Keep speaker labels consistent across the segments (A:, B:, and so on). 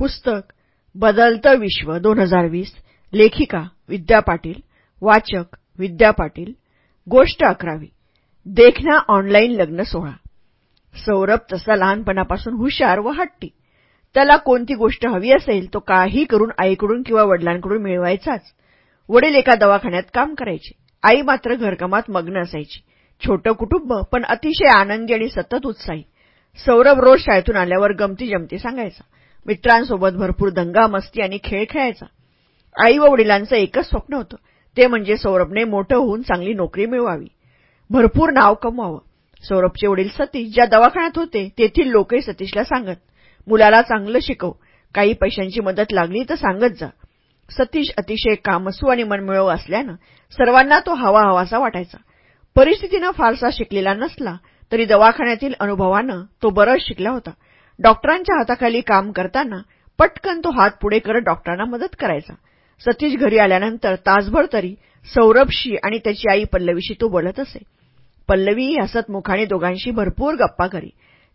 A: पुस्तक बदलतं विश्व दोन हजार वीस. लेखिका विद्या पाटील वाचक विद्या पाटील गोष्ट अकरावी. देखना ऑनलाईन लग्न सोहळा. सौरभ तसा लहानपणापासून हुशार व हट्टी. त्याला कोणती गोष्ट हवी असेल तो काही करून आईकडून किंवा वडिलांकडून मिळवायचाच. वडील एका दवाखान्यात काम करायचे. आई मात्र घरकामात मग्न असायची. छोटं कुटुंब पण अतिशय आनंदी आणि सतत उत्साही. सौरभ रोज शाळेतून आल्यावर गमती जमती सांगायचा. मित्रांसोबत भरपूर दंगा मस्ती आणि खेळ खेळायचा. आई व वडिलांचं एकच स्वप्न होतं. ते म्हणजे सौरभने मोठं होऊन चांगली नोकरी मिळवावी. भरपूर नाव कमवावं. सौरभचे वडील सतीश ज्या दवाखान्यात होते तेथील लोकही सतीशला सांगत मुलाला चांगलं शिकव. काही पैशांची मदत लागली तर सांगत जा. सतीश अतिशय कामसू आणि मनमिळव असल्यानं सर्वांना तो हवा हवासा वाटायचा. परिस्थितीनं फारसा शिकलेला नसला तरी दवाखान्यातील अनुभवानं तो बरंच शिकला होता. डॉक्टरांच्या हाताखाली काम करताना पटकन तो हात पुढे करत डॉक्टरांना मदत करायचा. सतीश घरी आल्यानंतर तासभर तरी सौरभशी आणि त्याची आई पल्लवीशी तो बोलत असे. पल्लवी हसत मुखाने दोघांशी भरपूर गप्पा करी.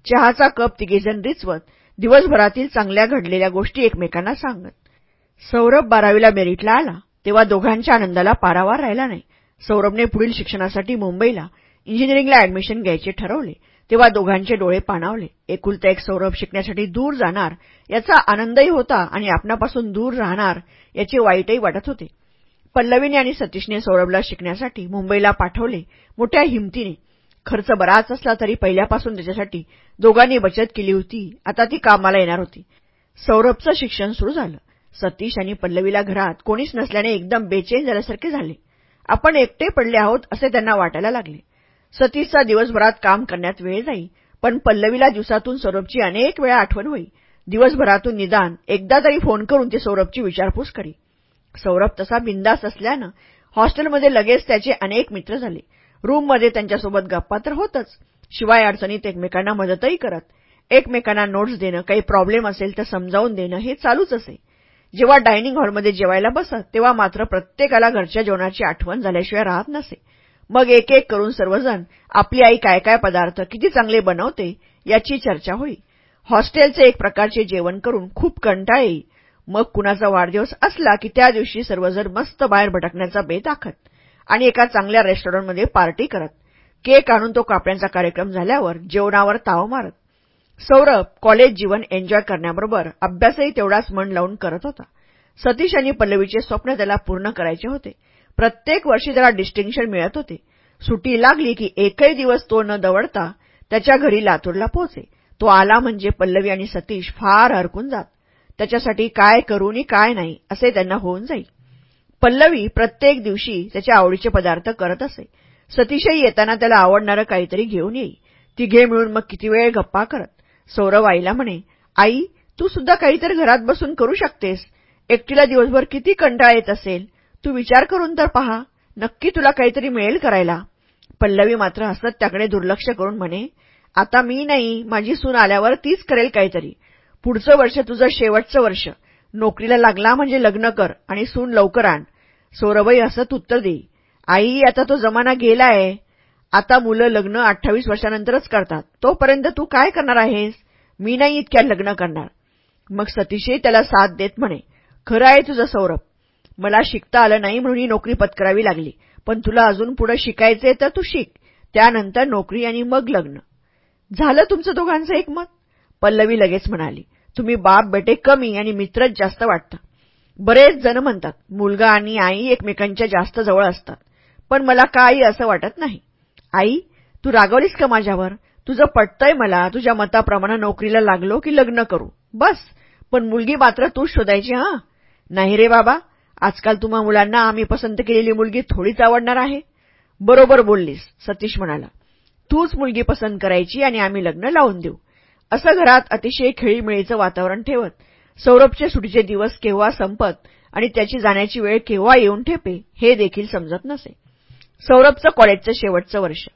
A: चहाचा कप तिघेजण रिचवत दिवसभरातील चांगल्या घडलेल्या गोष्टी एकमेकांना सांगत. सौरभ बारावीला मेरिटला आला तेव्हा दोघांच्या आनंदाला पारावार राहिला नाही. सौरभने पुढील शिक्षणासाठी मुंबईला इंजिनिअरिंगला ऍडमिशन घ्यायचे ठरवले. तेव्हा दोघांचे डोळे पाणावले. एकुलता एक सौरभ शिकण्यासाठी दूर जाणार याचा आनंदही होता आणि आपणापासून दूर राहणार याचे वाईटही वाटत होते. पल्लवीने आणि सतीशने सौरभला शिकण्यासाठी मुंबईला पाठवले मोठ्या हिमतीने. खर्च बराच असला तरी पहिल्यापासून त्याच्यासाठी दोघांनी बचत केली होती. आता ती कामाला येणार होती. सौरभचं शिक्षण सुरू झालं. सतीश आणि पल्लवीला घरात कोणीच नसल्याने एकदम बेचैन झाल्यासारखे झाले. आपण एकटे पडले आहोत असे त्यांना वाटायला लागले. सतीशचा दिवसभरात काम करण्यात वेळ जाई पण पल्लवीला दिवसातून सौरभची अनेक वेळा आठवण होई. दिवसभरातून निदान एकदा तरी फोन करून ती सौरभची विचारपूस करी. सौरभ तसा बिंदास असल्यानं हॉस्टेलमध्ये लगेच त्याचे अनेक मित्र झाले. रूममध्ये त्यांच्यासोबत गप्पा तर होतच. शिवाय अडचणीत एकमेकांना मदतही करत. एकमेकांना नोट्स देणं काही प्रॉब्लेम असेल तर समजावून देणं हे चालूच असे. जेव्हा डायनिंग हॉलमध्ये जेवायला बसत तेव्हा मात्र प्रत्येकाला घरच्या जेवणाची आठवण झाल्याशिवाय राहत नसे. मग एक एक करून सर्वजण आपली आई काय काय पदार्थ किती चांगले बनवते याची चर्चा होई हॉस्टेलचे एक प्रकारचे जेवण करून खूप कंटाळ येई मग कुणाचा वाढदिवस असला की त्या दिवशी सर्वजण मस्त बाहेर भटकण्याचा बेत आखत आणि एका चांगल्या रेस्टॉरंटमध्ये पार्टी करत. केक आणून तो कापण्याचा कार्यक्रम झाल्यावर जेवणावर ताव मारत. सौरभ कॉलेज जीवन एन्जॉय करण्याबरोबर अभ्यासही तेवढाच मन लावून करत होता. सतीश आणि पल्लवीचे स्वप्न त्याला पूर्ण करायचे होते. प्रत्येक वर्षी त्याला डिस्टिंक्शन मिळत होते. सुटी लागली की एकही दिवस तो न दवडता त्याच्या घरी लातूरला पोहोचे. तो आला म्हणजे पल्लवी आणि सतीश फार हरकून जात. त्याच्यासाठी काय करू आणि काय नाही असे त्यांना होऊन जाईल. पल्लवी प्रत्येक दिवशी त्याच्या आवडीचे पदार्थ करत असे. सतीशही येताना त्याला आवडणारं काहीतरी घेऊन येई. तिघे मिळून मग किती वेळ गप्पा करत. सौरव आईला म्हणे आई तू सुद्धा काहीतरी घरात बसून करू शकतेस. एकटीला दिवसभर किती कंटाळा येत असेल? तू विचार करून तर पहा. नक्की तुला काहीतरी मिळेल करायला. पल्लवी मात्र हसत त्याकडे दुर्लक्ष करून म्हणे आता मी नाही माझी सून आल्यावर तीच करेल काहीतरी. पुढचं वर्ष तुझं शेवटचं वर्ष. नोकरीला लागला म्हणजे लग्न कर आणि सून लवकर आण. सौरभई हसत उत्तर देई आई आता तो जमाना गेलाय. आता मुलं लग्न अठ्ठावीस वर्षानंतरच करतात. तोपर्यंत तू काय करणार आहेस? मी नाही इतक्या लग्न करणार. मग सतीशही त्याला साथ देत म्हणे खरं आहे तुझं सौरभ. मला शिकता आलं नाही म्हणून ही नोकरी पत्करावी लागली. पण तुला अजून पुढे शिकायचे तर तू शिक. त्यानंतर नोकरी आणि मग लग्न. झालं तुमचं दोघांचं एकमत? पल्लवी लगेच म्हणाली. तुम्ही बाप बेटे कमी आणि मित्रच जास्त वाटता. बरेच जण म्हणतात मुलगा आणि आई एकमेकांच्या जास्त जवळ असतात. पण मला काही असं वाटत नाही. आई तू रागवलीस का माझ्यावर? तुझं पटतंय मला तुझ्या मताप्रमाणे नोकरीला लागलो की लग्न करू. बस. पण मुलगी मात्र तूच शोधायची हां. नाही रे बाबा. आजकाल तुम्हा मुलांना आम्ही पसंत केलेली मुलगी थोडीच आवडणार आहे. बरोबर बोललीस सतीश म्हणाला. तूच मुलगी पसंत करायची आणि आम्ही लग्न लावून देऊ. असं घरात अतिशय खेळीमेळीचं वातावरण ठेवत सौरभचे सुटीचे दिवस केव्हा संपत आणि त्याची जाण्याची वेळ केव्हा येऊन ठेपे हे देखील समजत नसे. सौरभचं कॉलेजचं शेवटचं वर्ष.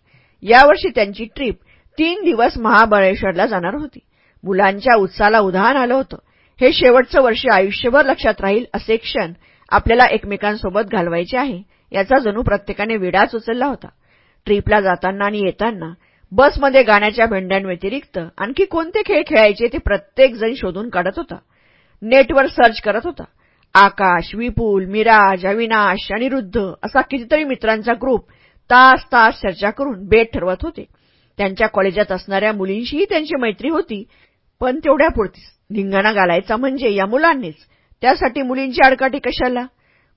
A: यावर्षी त्यांची ट्रीप तीन दिवस महाबळेश्वरला जाणार होती. मुलांच्या उत्साहाला उदाहरण आलं होतं. हे शेवटचं वर्ष आयुष्यभर लक्षात राहील असे क्षण आपल्याला एकमेकांसोबत घालवायचे आहे याचा जणू प्रत्येकाने विडाच उचलला होता. ट्रीपला जाताना आणि येताना बसमध्ये गाण्याच्या भेंड्यांव्यतिरिक्त आणखी कोणते खेळ खेळायचे ते प्रत्येकजण शोधून काढत होता. नेटवर सर्च करत होता. आकाश विपुल मिराज अविनाश अनिरुद्ध असा कितीतरी मित्रांचा ग्रुप तास तास चर्चा करून बेट ठरवत होते. त्यांच्या कॉलेजात असणाऱ्या मुलींशीही त्यांची मैत्री होती पण तेवढ्यापुरतीच. धिंगाणा घालायचा म्हणजे या मुलांनीच. त्यासाठी मुलींची आडकाठी कशाला?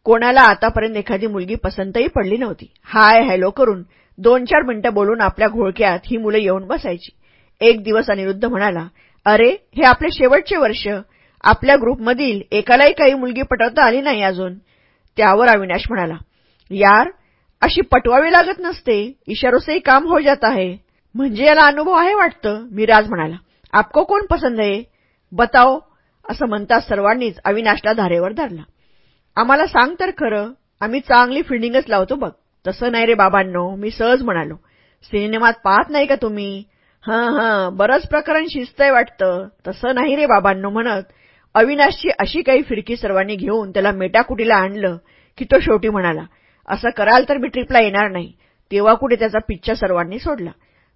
A: कोणाला आतापर्यंत एखादी मुलगी पसंतही पडली नव्हती. हाय हॅलो करून दोन चार मिनिटं बोलून आपल्या घोळक्यात ही मुलं येऊन बसायची. एक दिवस अनिरुद्ध म्हणाला अरे हे आपले शेवटचे वर्ष. आपल्या ग्रुपमधील एकालाही काही मुलगी पटवता आली नाही अजून. त्यावर अविनाश म्हणाला यार अशी पटवावी लागत नसते. इशारोसेही काम हो जात आहे. म्हणजे याला अनुभव आहे वाटतं? मिराज म्हणाला आपको कोण पसंत आहे? बताओ. असं म्हणतात सर्वांनीच अविनाशला धारेवर धरला. आम्हाला सांग तर खरं आम्ही चांगली फिल्डिंगच लावतो बघ. तसं नाही रे बाबांनो मी सहज म्हणालो. सिनेमात पाहत नाही का तुम्ही? हं हं बरंच प्रकरण शिजतंय वाटतं. तसं नाही रे बाबांनो म्हणत. अविनाशची अशी काही फिरकी सर्वांनी घेऊन त्याला मेटाकुटीला आणलं की तो शेवटी म्हणाला असं कराल तर मी ट्रिपला येणार नाही. तेव्हा कुठे त्याचा पिच्चा सर्वांनी सोडला.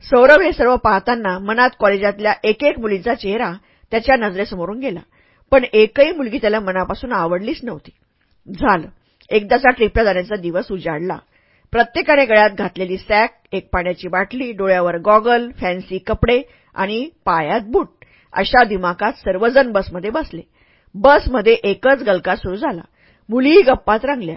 A: सौरभ हे सर्व पाहताना मनात कॉलेजातल्या एक एक मुलीचा चेहरा त्याच्या नजरेसमोरून गेला. पण एकही मुलगी त्याला मनापासून आवडलीच नव्हती. झालं. एकदाचा ट्रिपला जाण्याचा दिवस उजाडला. प्रत्येकाने गळ्यात घातलेली सॅक एक पाण्याची बाटली डोळ्यावर गॉगल फॅन्सी कपडे आणि पायात बूट अशा दिमाकात सर्वजण बसमध्ये बसले. बसमध्ये एकच गलका सुरू झाला. मुलीही गप्पात रंगल्या.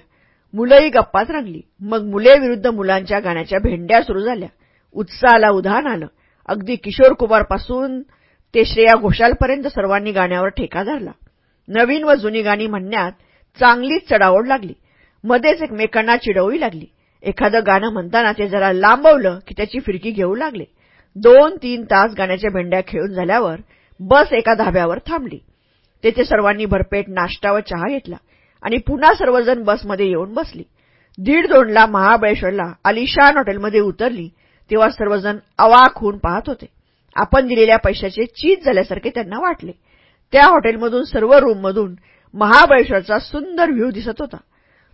A: मुलंही गप्पात रंगली. मग मुले विरुद्ध मुलांच्या गाण्याच्या भेंड्या सुरू झाल्या. उत्साहाला उधाण आलं. अगदी किशोर कुमारपासून ते श्रेया घोषालपर्यंत सर्वांनी गाण्यावर ठेका धरला. नवीन व जुनी गाणी म्हणण्यात चांगलीच चढाओढ लागली. मध्येच एकमेकांना चिडवही लागली. एखादं गाणं म्हणताना ते जरा लांबवलं की त्याची फिरकी घेऊ लागले. दोन तीन तास गाण्याच्या भेंड्या खेळून झाल्यावर बस एका धाब्यावर थांबली. तेथे सर्वांनी भरपेट नाश्ता व चहा घेतला आणि पुन्हा सर्वजण बसमध्ये येऊन बसली. दीड दोनला महाबळेश्वरला आलिशान हॉटेलमध्ये उतरली तेव्हा सर्वजण अवाक होऊन पाहत होते. आपण दिलेल्या पैशाचे चीज झाल्यासारखे त्यांना वाटले. त्या हॉटेलमधून सर्व रूममधून महाबळेश्वरचा सुंदर व्ह्यू दिसत होता.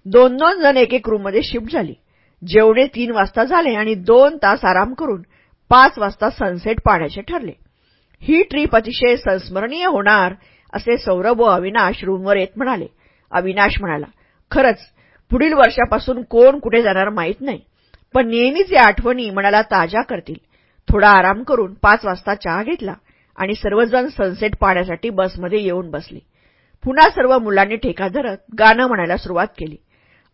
A: दोन दोन जण एक एक रूममध्ये शिफ्ट झाली. जेवणे तीन वाजता झाले आणि दोन तास आराम करून पाच वाजता सनसेट पाण्याचे ठरले. ही ट्रीप अतिशय संस्मरणीय होणार असे सौरभ व अविनाश रूमवर येत म्हणाले. अविनाश म्हणाला खरंच पुढील वर्षापासून कोण कुठे जाणार माहीत नाही पण नेहमीच या आठवणी मनाला ताज्या करतील. थोडा आराम करून पाच वाजता चहा घेतला आणि सर्वजण सनसेट पाहण्यासाठी बसमध्ये येऊन बसले. पुन्हा सर्व मुलांनी ठेका धरत गाणं म्हणायला सुरुवात केली.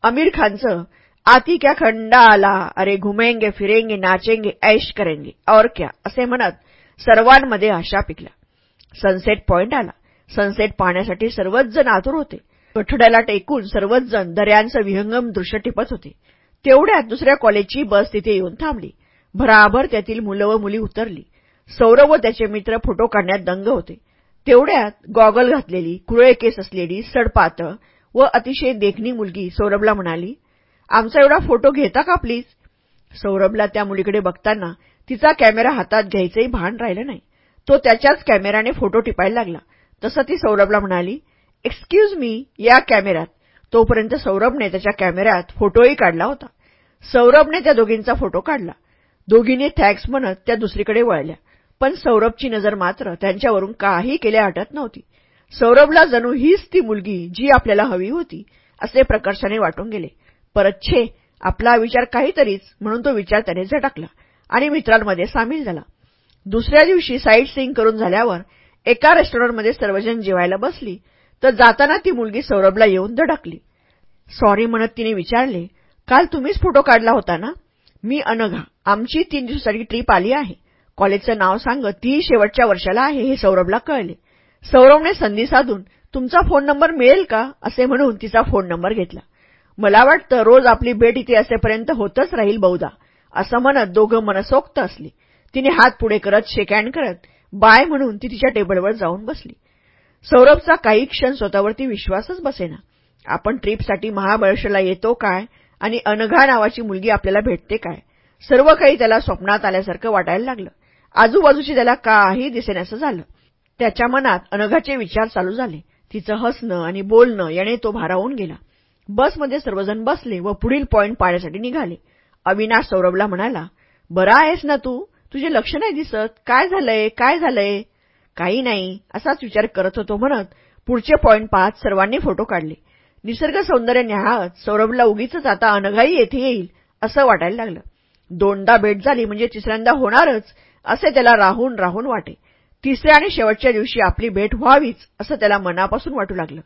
A: अमीर खानचं आती क्या खंडा आला? अरे घुमेंगे फिरेंगे नाचेंगे ऐश करेंगे और क्या? असे म्हणत सर्वांमध्ये आशा पिकल्या. सनसेट पॉइंट आला. सनसेट पाहण्यासाठी सर्वच जण आतुर होते. कठड्याला टेकून सर्वच जण दर्यांचं विहंगम दृश्य टिपत होते. तेवढ्यात दुसऱ्या कॉलेजची बस तिथे येऊन थांबली. भराभर त्यातील मुलं व मुली उतरली. सौरव व त्याचे मित्र फोटो काढण्यात दंग होते. तेवढ्यात गॉगल घातलेली कुरळे केस असलेली सडपातळ व अतिशय देखणी मुलगी सौरभला म्हणाली आमचा एवढा फोटो घेता का प्लीज सौरभला त्या मुलीकडे बघताना तिचा कॅमेरा हातात घ्यायचंही भान राहिलं नाही. तो त्याच्याच कॅमेराने फोटो टिपायला लागला. तसं ती सौरभला म्हणाली एक्सक्यूज मी या कॅमेऱ्यात. तोपर्यंत सौरभने त्याच्या कॅमेऱ्यात फोटोही काढला होता. सौरभने त्या दोघींचा फोटो काढला. दोघींनी थँक्स म्हणत त्या दुसरीकडे वळल्या. पण सौरभची नजर मात्र त्यांच्यावरून काही केल्या हटत नव्हती. सौरभला जणू हीच ती मुलगी जी आपल्याला हवी होती असे प्रकर्षाने वाटून गेले. परत छे आपला विचार काहीतरीच म्हणून तो विचार त्याने झटकला आणि मित्रांमध्ये सामील झाला. दुसऱ्या दिवशी साईट सिंग करून झाल्यावर एका रेस्टॉरंटमध्ये सर्वजण जेवायला बसली तर जाताना ती मुलगी सौरभला येऊन धडकली. सॉरी म्हणत तिने विचारले. काल तुम्हीच फोटो काढला होता ना? मी अनघा. आमची तीन दिवसासाठी ट्रीप आली आहे. कॉलेजचं नाव सांगत ती शेवटच्या वर्षाला आहे हे सौरभला कळले. सौरभने संधी साधून तुमचा फोन नंबर मिळेल का? असे म्हणून तिचा फोन नंबर घेतला. मला वाटतं रोज आपली भेट इथे असेपर्यंत होतच राहील बहुधा असं म्हणत दोघं मनसोक्त असली. तिने हात पुढे करत शेकँड करत बाय म्हणून ती तिच्या टेबलवर जाऊन बसली. सौरभचा काही क्षण स्वतःवरती विश्वासच बसेना. आपण ट्रीपसाठी महाबळेश्वरला येतो काय? आणि अनघा नावाची मुलगी आपल्याला भेटते काय? सर्व काही त्याला स्वप्नात आल्यासारखं वाटायला लागलं. आजूबाजूची त्याला काही दिसेनासं झालं. त्याच्या मनात अनघाचे विचार चालू झाले. तिचं हसणं आणि बोलणं याने तो भारावून गेला. बसमध्ये सर्वजण बसले व पुढील पॉईंट पाळण्यासाठी निघाले. अविनाश सौरभला म्हणाला बरा आहेस ना तू? तुझे लक्ष नाही दिसत. काय झालंय? काय झालंय? काही नाही. असाच विचार करत होतो म्हणत पुढचे पॉईंट पाहत सर्वांनी फोटो काढले. निसर्ग सौंदर्य न्याहाळत सौरभला उगीच आता अनघाई येथे येईल असं वाटायला लागलं. दोनदा भेट झाली म्हणजे तिसऱ्यांदा होणारच असे त्याला राहून राहून वाटे. तिसऱ्या आणि शेवटच्या दिवशी आपली भेट व्हावीच असं त्याला मनापासून वाटू लागलं.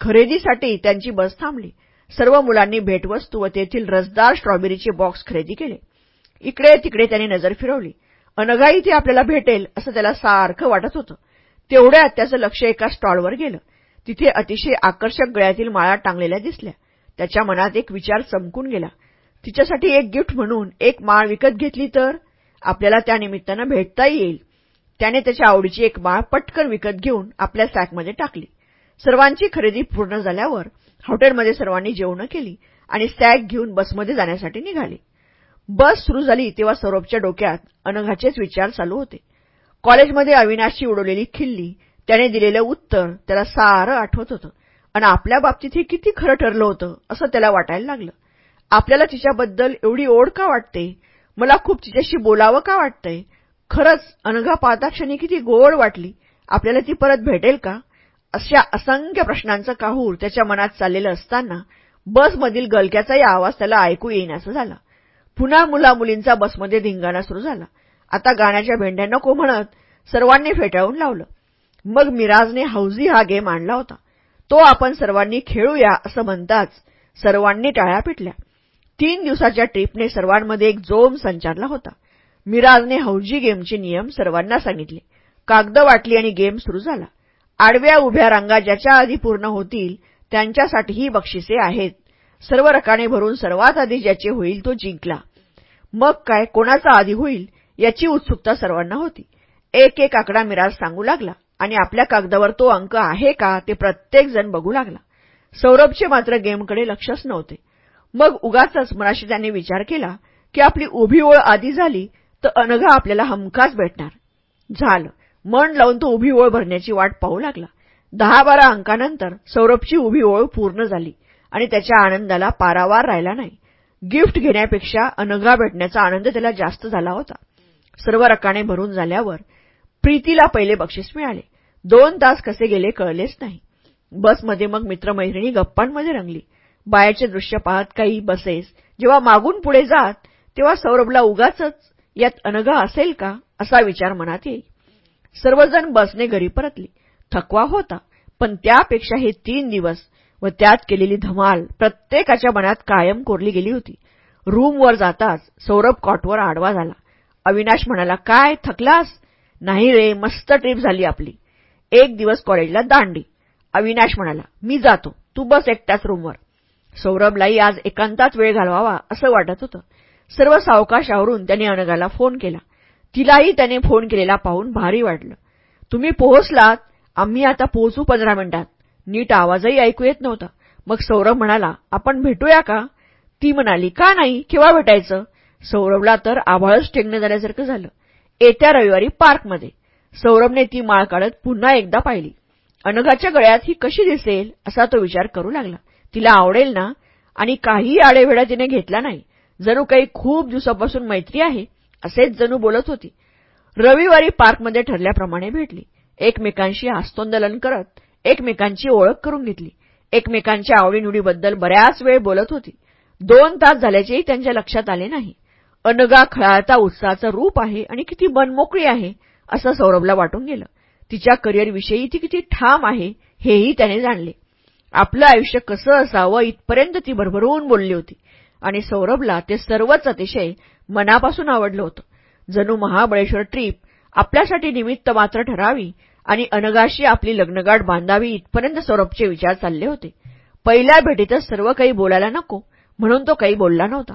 A: खरेदीसाठी त्यांची बस थांबली. सर्व मुलांनी भेटवस्तू व तेथील रसदार स्ट्रॉबेरीचे बॉक्स खरेदी केले. इकडे तिकडे त्यांनी नजर फिरवली. अनगाई ते आपल्याला भेटेल असं त्याला सारखं वाटत होतं. तेवढ्यात त्याचं लक्ष एका स्टॉलवर गेलं. तिथे अतिशय आकर्षक गळ्यातील माळा टांगलेल्या दिसल्या. त्याच्या मनात एक विचार चमकून गेला. तिच्यासाठी एक गिफ्ट म्हणून एक माळ विकत घेतली तर आपल्याला त्यानिमित्तानं भेटता येईल. त्याने त्याच्या आवडीची एक माळ पटकन विकत घेऊन आपल्या सॅकमध्ये टाकली. सर्वांची खरेदी पूर्ण झाल्यावर हॉटेलमध्ये सर्वांनी जेवणं केली आणि सॅक घेऊन बसमध्ये जाण्यासाठी निघाले. बस सुरू झाली तेव्हा सौरभच्या डोक्यात अनघाचेच विचार चालू होते. कॉलेजमध्ये अविनाशची उडवलेली खिल्ली त्याने दिलेलं उत्तर त्याला सारं आठवत होतं. आणि आपल्या बाबतीत हे किती खरं ठरलं होतं असं त्याला वाटायला लागलं. आपल्याला तिच्याबद्दल एवढी ओढ का वाटते? मला खूप तिच्याशी बोलावं का वाटतंय? खरंच अनघा पाहताक्षणी किती गोड वाटली. आपल्याला ती परत भेटेल का? अशा असंख्य प्रश्नांचं काहूर त्याच्या मनात चाललेलं असताना बसमधील गलक्याचाही आवाज त्याला ऐकू येईनासा झाला. पुन्हा मुलामुलींचा बसमध्ये धिंगाणा सुरू झाला. आता गाण्याच्या भेंड्या नको म्हणत सर्वांनी फेटाळून लावलं. मग मिराजने हौजी हा गेम आणला होता. तो आपण सर्वांनी खेळूया असं म्हणताच सर्वांनी टाळ्या पिटल्या. तीन दिवसाच्या ट्रीपने सर्वांमध्ये एक जोम संचारला होता. मिराजने हौजी गेमचे नियम सर्वांना सांगितले. कागद वाटली आणि गेम सुरू झाला. आडव्या उभ्या रांगा ज्याच्या आधी पूर्ण होतील त्यांच्यासाठीही बक्षिसे आहेत. सर्व रकाने भरून सर्वात आधी ज्याचे होईल तो जिंकला. मग काय कोणाचा आधी होईल याची उत्सुकता सर्वांना होती. एक एक आकडा मिराज सांगू लागला आणि आपल्या कागदावर तो अंक आहे का ते प्रत्येक जण बघू लागला. सौरभचे मात्र गेमकडे लक्षच नव्हते. मग उगाचच मनाशी त्याने विचार केला की आपली उभी ओळ आधी झाली तर अनघा आपल्याला हमखास भेटणार. झालं. मन लावून तो उभी ओळ भरण्याची वाट पाहू लागला. दहा बारा अंकानंतर सौरभची उभी ओळ पूर्ण झाली आणि त्याच्या आनंदाला पारावार राहिला नाही. गिफ्ट घेण्यापेक्षा अनघा भेटण्याचा आनंद त्याला जास्त झाला होता. सर्व रकाने भरून झाल्यावर प्रीतीला पहिले बक्षीस मिळाले. दोन तास कसे गेले कळलेच नाही. बसमध्ये मग मित्रमैत्रिणी गप्पांमध्ये रंगली. बायाचे दृश्य पाहत काही बसेस. जेव्हा मागून पुढे जात तेव्हा सौरभला उगाच यात अनघा असेल का? असा विचार मनात येईल सर्वजण बसने घरी परतली. थकवा होता पण त्यापेक्षा हे तीन दिवस व त्यात केलेली धमाल प्रत्येकाच्या मनात कायम कोरली गेली होती. रूमवर जाताच सौरभ कॉटवर आडवा झाला. अविनाश म्हणाला काय थकलास? नाही रे मस्त ट्रीप झाली आपली. एक दिवस कॉलेजला दांडी. अविनाश म्हणाला मी जातो. तू बस एकट्याच रूमवर. सौरभलाही आज एकांतात वेळ घालवावा असं वाटत होतं. सर्व सावकाश आवरून त्याने अनघाला फोन केला. तिलाही त्याने फोन केलेला पाहून भारी वाटलं. तुम्ही पोहोचलात. आम्ही आता पोहोचू पंधरा मिनिटात. नीट आवाजही ऐकू येत नव्हता. मग सौरभ म्हणाला आपण भेटूया का? ती म्हणाली का नाही? केव्हा भेटायचं? सौरभला तर आभाळच टेंगणं झाल्यासारखं झालं. येत्या रविवारी पार्कमध्ये. सौरभने ती माळ काढत पुन्हा एकदा पाहिली. अनघाच्या गळ्यात ही कशी दिसेल? असा तो विचार करू लागला. तिला आवडेल ना? आणि काही आडेवेडा तिने घेतला नाही. जणू काही खूप दिवसापासून मैत्री आहे असेच जणू बोलत होती. रविवारी पार्कमध्ये ठरल्याप्रमाणे भेटली. एकमेकांशी हस्तोंदलन करत एकमेकांची ओळख करून घेतली. एकमेकांच्या आवडीनिवडीबद्दल बऱ्याच वेळ बोलत होती. दोन तास झाल्याचेही त्यांच्या लक्षात आले नाही. अनगा खळाळता उत्साहाचं रूप आहे आणि किती मनमोकळी आहे असं सौरभला वाटून गेलं. तिच्या करिअरविषयी ती किती ठाम आहे हेही त्याने जाणले. आपलं आयुष्य कसं असावं इथपर्यंत ती भरभरून बोलली होती. आणि सौरभला ते सर्वच अतिशय मनापासून आवडलं होतं. जणू महाबळेश्वर ट्रीप आपल्यासाठी निमित्त मात्र ठरावी आणि अनगाशी आपली लग्नगाठ बांधावी इथपर्यंत सौरभचे विचार चालले होते. पहिल्या भेटीतच सर्व काही बोलायला नको म्हणून तो काही बोलला नव्हता.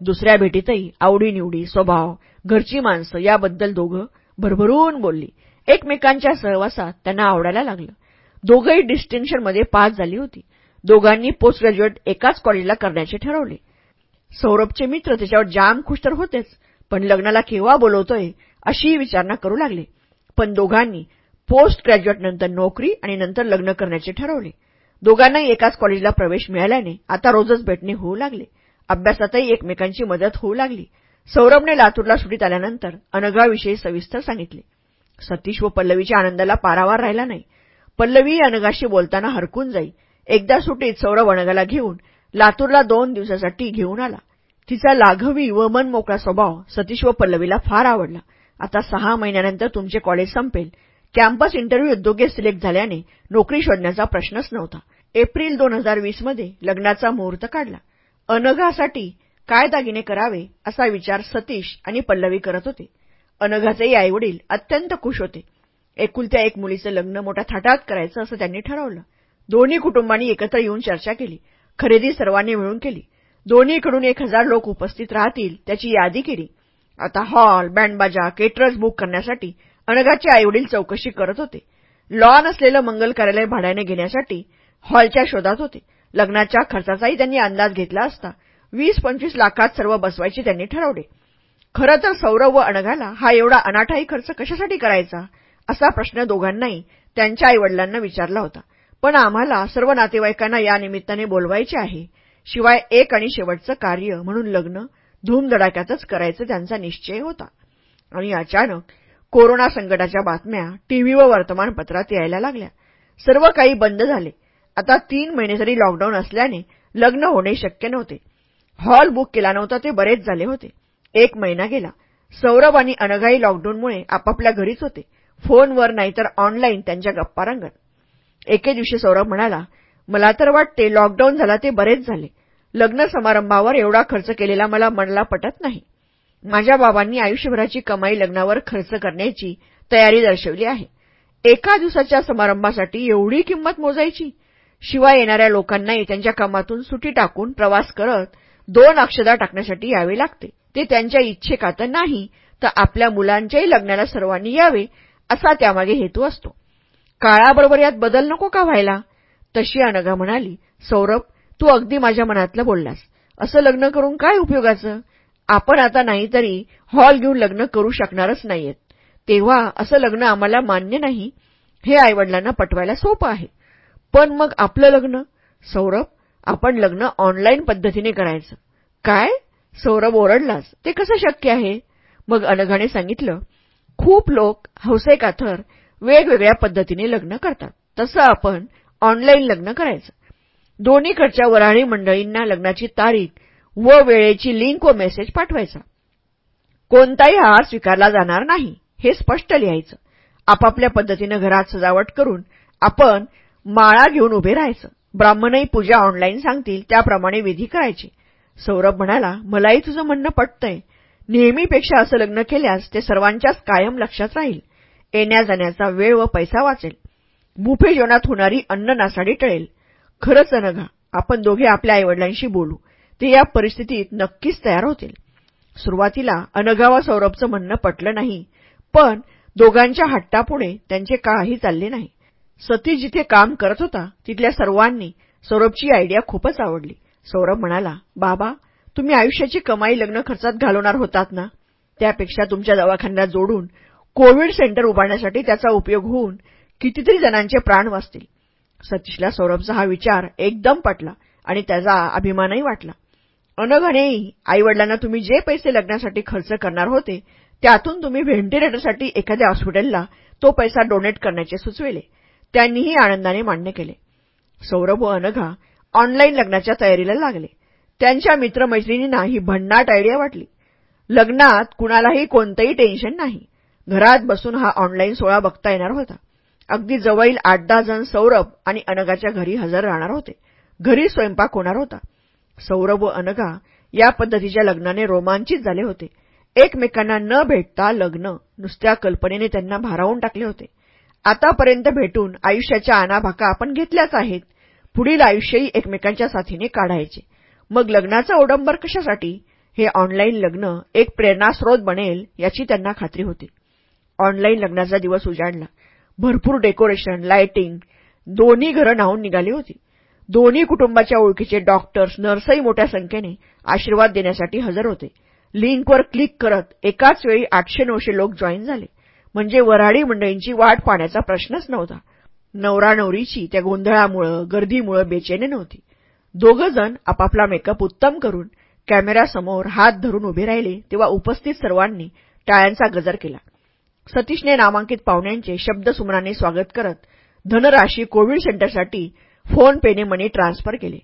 A: दुसऱ्या भेटीतही आवडीनिवडी स्वभाव घरची माणसं याबद्दल दोघं भरभरून बोलली. एकमेकांच्या सहवासात त्यांना आवडायला लागलं. दोघंही डिस्टिंक्शनमध्ये पास झाली होती. दोघांनी पोस्ट ग्रॅज्युएट एकाच कॉलेजला करण्याचे ठरवले. सौरभचे मित्र त्याच्यावर जाम खुश तर होतेच पण लग्नाला केव्हा बोलवतोय अशीही विचारणा करू लागले. पण दोघांनी पोस्ट ग्रॅज्युएट नंतर नोकरी आणि नंतर लग्न करण्याचे ठरवले. दोघांनाही एकाच कॉलेजला प्रवेश मिळाल्याने आता रोजच भेटणे होऊ लागले. अभ्यासातही एकमेकांची मदत होऊ लागली. सौरभने लातूरला सुटीत आल्यानंतर अनघाविषयी सविस्तर सांगितले. सतीश व पल्लवीच्या आनंदाला पारावार राहिला नाही. पल्लवी अनघाशी बोलताना हरकून जाई. एकदा सुटीत सौरभ अनघाला घेऊन लातूरला दोन दिवसासाठी घेऊन आला. तिचा लाघवी व मनमोकळा स्वभाव सतीश व पल्लवीला फार आवडला. आता सहा महिन्यानंतर तुमचे कॉलेज संपेल. कॅम्पस इंटरव्ह्यू उद्योगे सिलेक्ट झाल्याने नोकरी शोधण्याचा प्रश्नच नव्हता. एप्रिल दोन हजार वीसमध्ये लग्नाचा मुहूर्त काढला. अनघासाठी काय दागिने करावे असा विचार सतीश आणि पल्लवी करत होते. अनघाचेही आईवडील अत्यंत खुश होते. एकुलत्या एक मुलीचं लग्न मोठ्या थाटात करायचं असं त्यांनी ठरवलं. दोन्ही कुटुंबांनी एकत्र येऊन चर्चा केली. खरेदी सर्वांनी मिळून केली. दोन्हीकडून एक हजार लोक उपस्थित राहतील त्याची यादी केली. आता हॉल बँडबाजा केटरर्स बुक करण्यासाठी अनगाचे आईवडील चौकशी करत होते. लॉन असलेलं मंगल कार्यालय भाड्याने घेण्यासाठी हॉलच्या शोधात होते. लग्नाच्या खर्चाचाही त्यांनी अंदाज घेतला असता. वीस पंचवीस लाखात सर्व बसवायचे त्यांनी ठरवले. खरं तर सौरव व अणघाला हा एवढा अनाठाई खर्च कशासाठी करायचा? असा प्रश्न दोघांनाही त्यांच्या आईवडिलांना विचारला होता. पण आम्हाला सर्व नातेवाईकांना या निमित्ताने बोलवायचे आहे. शिवाय एक आणि शेवटचं कार्य म्हणून लग्न धूमधडाक्यातच करायचं त्यांचा निश्चय होता. आणि अचानक कोरोना संकटाच्या बातम्या टीव्ही व वर्तमानपत्रात यायला लागल्या. सर्व काही बंद झाले. आता तीन महिने जरी लॉकडाऊन असल्याने लग्न होणे शक्य नव्हते. हॉल बुक केला नव्हता ते बरेच झाले होते. एक महिना गेला. सौरभ आणि अनघाई लॉकडाऊनमुळे आपापल्या घरीच होते. फोनवर नाहीतर ऑनलाईन त्यांच्या गप्पा रंगत. एके दिवशी सौरभ म्हणाला मला तर वाटते लॉकडाऊन झाला ते बरेच झाले. लग्न समारंभावर एवढा खर्च केलेला मला मनाला पटत नाही. माझ्या बाबांनी आयुष्यभराची कमाई लग्नावर खर्च करण्याची तयारी दर्शवली आहे. एका दिवसाच्या समारंभासाठी एवढी किंमत मोजायची? शिवाय येणाऱ्या लोकांनाही त्यांच्या कामातून सुटी टाकून प्रवास करत दोन अक्षदा टाकण्यासाठी यावे लागते. ते त्यांच्या इच्छेखातर नाही तर आपल्या मुलांच्याही लग्नाला सर्वांनी यावे असा त्यामागे हेतू असतो. काळाबरोबर यात बदल नको का व्हायला? तशी अनघा म्हणाली सौरभ तू अगदी माझ्या मनातलं बोललास. असं लग्न करून काय उपयोगाचं? आपण आता नाहीतरी हॉल घेऊन लग्न करू शकणारच नाहीयेत. तेव्हा असं लग्न आम्हाला मान्य नाही हे आईवडिलांना पटवायला सोपं आहे. पण मग आपलं लग्न? सौरभ आपण लग्न ऑनलाईन पद्धतीने करायचं. काय? सौरभ ओरडलास. ते कसं शक्य आहे? मग अनघाने सांगितलं खूप लोक हौसेकाथर वेगवेगळ्या पद्धतीने लग्न करतात. तसं आपण ऑनलाईन लग्न करायचं. दोन्हीकडच्या वराळी मंडळींना लग्नाची तारीख व वेळेची लिंक व मेसेज पाठवायचा. कोणताही आहार स्वीकारला जाणार नाही हे स्पष्ट लिहायचं. आपापल्या पद्धतीनं घरात सजावट करून आपण माळा घेऊन उभे राहायचं. ब्राह्मणही पूजा ऑनलाईन सांगतील त्याप्रमाणे विधी करायची. सौरभ म्हणाला मलाही तुझं म्हणणं पटतंय. नेहमीपेक्षा असं लग्न केल्यास ते सर्वांच्याच कायम लक्षात राहील. येण्या जाण्याचा वेळ व पैसा वाचेल. बुफे जेवणात होणारी अन्न नासाडी टळेल. खरंच अनघा आपण दोघे आपल्या आईवडिलांशी बोलू. ते या परिस्थितीत नक्कीच तयार होतील. सुरुवातीला अनघावा सौरभचं म्हणणं पटलं नाही पण दोघांच्या हट्टापुढे त्यांचे काही चालले नाही. सती जिथे काम करत होता तिथल्या सर्वांनी सौरभची आयडिया खूपच आवडली. सौरभ म्हणाला बाबा तुम्ही आयुष्याची कमाई लग्न खर्चात घालवणार होतात ना? त्यापेक्षा तुमच्या दवाखान्यात जोडून कोविड सेंटर उभारण्यासाठी त्याचा उपयोग होऊन कितीतरी जणांचे प्राण वाचतील. सतीशला सौरभचा हा विचार एकदम पटला आणि त्याचा अभिमानही वाटला. अनघणेही आईवडिलांना तुम्ही जे पैसे लग्नासाठी खर्च करणार होते त्यातून तुम्ही व्हेंटिलेटरसाठी एखाद्या हॉस्पिटलला तो पैसा डोनेट करण्याचे सुचविले. त्यांनीही आनंदाने मान्य केले. सौरभ व अनघा ऑनलाईन लग्नाच्या तयारीला लागले. त्यांच्या मित्रमैत्रिणींना ही भन्नाट आयडिया वाटली. लग्नात कुणालाही कोणतंही टेन्शन नाही. घरात बसून हा ऑनलाईन सोळा बघता येणार होता. अगदी जवळील आठ दहा जण सौरभ आणि अनगाच्या घरी हजर राहणार होते. घरी स्वयंपाक होणार होता. सौरभ व अनगा या पद्धतीच्या लग्नाने रोमांचित झाले होते. एकमेकांना न भेटता लग्न नुसत्या कल्पनेने त्यांना भारावून टाकले होते. आतापर्यंत भेटून आयुष्याच्या आणाभाका आपण घेतल्याच आहेत. पुढील आयुष्यही एकमेकांच्या साथीने काढायचे. मग लग्नाचा ओडंबर कशासाठी? हे ऑनलाईन लग्न एक प्रेरणास्रोत बनेल याची त्यांना खात्री होती. ऑनलाईन लग्नाचा दिवस उजाडला. भरपूर डेकोरेशन लाईटिंग दोन्ही घरं न्हावून निघाली होती. दोन्ही कुटुंबाच्या ओळखीचे डॉक्टर्स नर्सही मोठ्या संख्येने आशीर्वाद देण्यासाठी हजर होते. लिंकवर क्लिक करत एकाच वेळी आठशे नऊशे लोक जॉईन झाले. म्हणजे वऱ्हाडी मंडळींची वाट पाहण्याचा प्रश्नच नव्हता. नवरा नवरीची त्या गोंधळामुळं गर्दीमुळं बेचेने नव्हती. दोघं जण आपापला मेकअप उत्तम करून कॅमेऱ्यासमोर हात धरून उभे राहिले तेव्हा उपस्थित सर्वांनी टाळ्यांचा गजर केला. सतीशने नामांकित पाहुण्यांचे शब्दसुमनाने स्वागत करत धनराशी कोविड सेंटरसाठी फोन पेने मनी ट्रान्स्फर केले.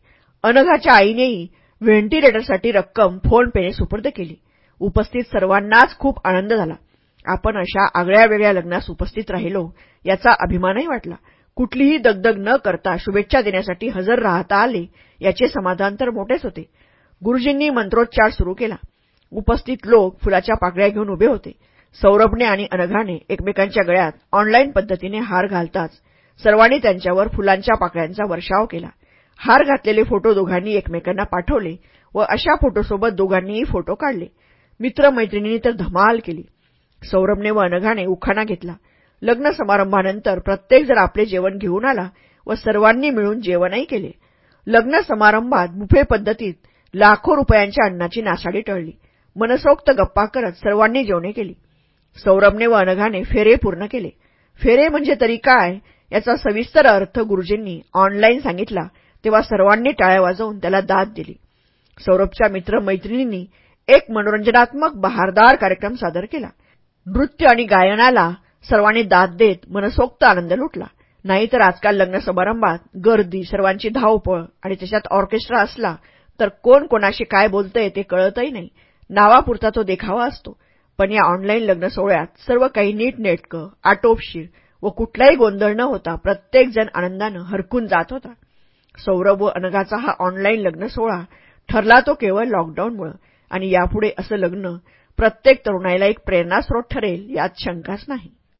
A: अनघाच्या आईनेही व्हेंटिलेटरसाठी रक्कम फोन पेने सुपूर्द केली. उपस्थित सर्वांनाच खूप आनंद झाला. आपण अशा आगळ्या वेगळ्या लग्नास उपस्थित राहिलो याचा अभिमानही वाटला. कुठलीही दगदग न करता शुभेच्छा देण्यासाठी हजर राहता आले याचे समाधान तर मोठेच होते. गुरुजींनी मंत्रोच्चार सुरू केला. उपस्थित लोक फुलाच्या पाकळ्या घेऊन उभे होते. सौरभने आणि अनघाने एकमेकांच्या गळ्यात ऑनलाईन पद्धतीने हार घालताच सर्वांनी त्यांच्यावर फुलांच्या पाकळ्यांचा वर्षाव केला. हार घातलेले फोटो दोघांनी एकमेकांना पाठवले व अशा फोटोसोबत दोघांनीही फोटो काढले. मित्रमैत्रिणींनी तर धमाल केली. सौरभने व अनघाने उखाणा घेतला. लग्न समारंभानंतर प्रत्येक जर आपले जेवण घेऊन आला व सर्वांनी मिळून जेवणही केले. लग्न समारंभात बुफे पद्धतीत लाखो रुपयांच्या अन्नाची नासाडी टळली. मनसोक्त गप्पा करत सर्वांनी जेवणे केली. सौरभने व अनघाने फेरे पूर्ण केले. फेरे म्हणजे तरी काय याचा सविस्तर अर्थ गुरुजींनी ऑनलाईन सांगितला तेव्हा सर्वांनी टाळ्या वाजवून त्याला दाद दिली. सौरभच्या मित्रमैत्रिणींनी एक मनोरंजनात्मक बहारदार कार्यक्रम सादर केला. नृत्य आणि गायनाला सर्वांनी दाद देत मनसोक्त आनंद लुटला. नाहीतर आजकाल लग्न समारंभात गर्दी सर्वांची धावपळ आणि त्याच्यात ऑर्केस्ट्रा असला तर कोण कोणाशी काय बोलतंय ते कळतही नाही. नावापुरता तो देखावा असतो. पण या ऑनलाईन लग्न सोहळ्यात सर्व काही नीटनेटकं आटोपशीर व कुठलाही गोंधळ न होता प्रत्येकजण आनंदानं हरकून जात होता. सौरभ व अनघाचा हा ऑनलाईन लग्न सोहळा ठरला तो केवळ लॉकडाऊनमुळे आणि यापुढे असं लग्न प्रत्येक तरुणाईला एक प्रेरणास्रोत ठरेल यात शंकाच नाही.